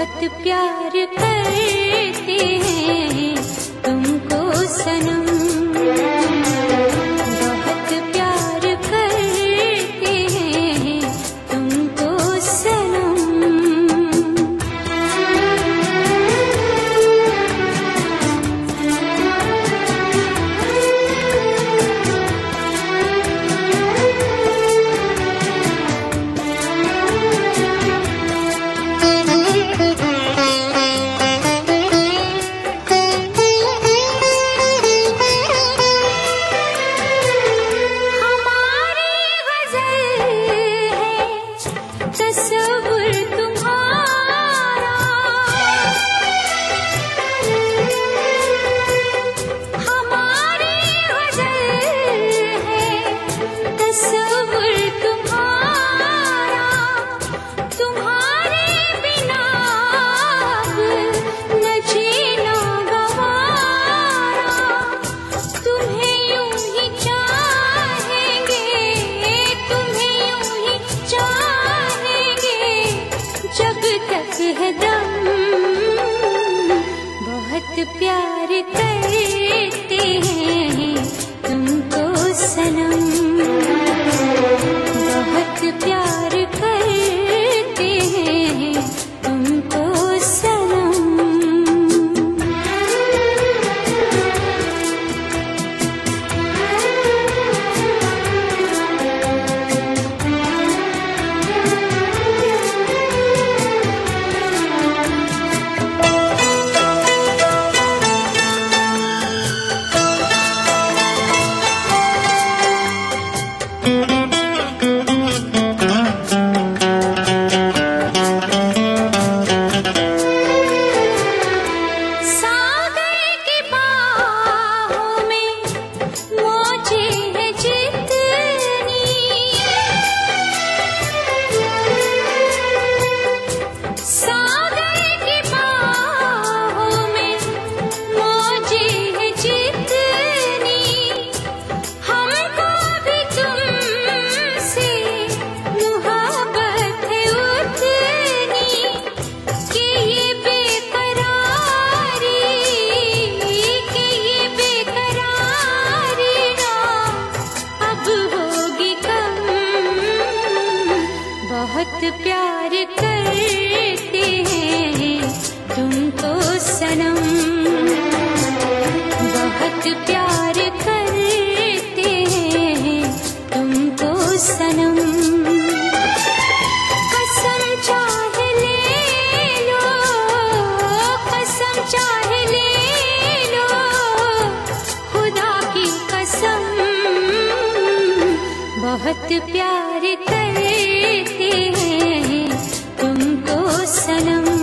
बहुत प्यार कर। i Gracias. प्यार करते हैं तुमको सनम। प्यार बहुत प्यार करते हैं। तुमको सनम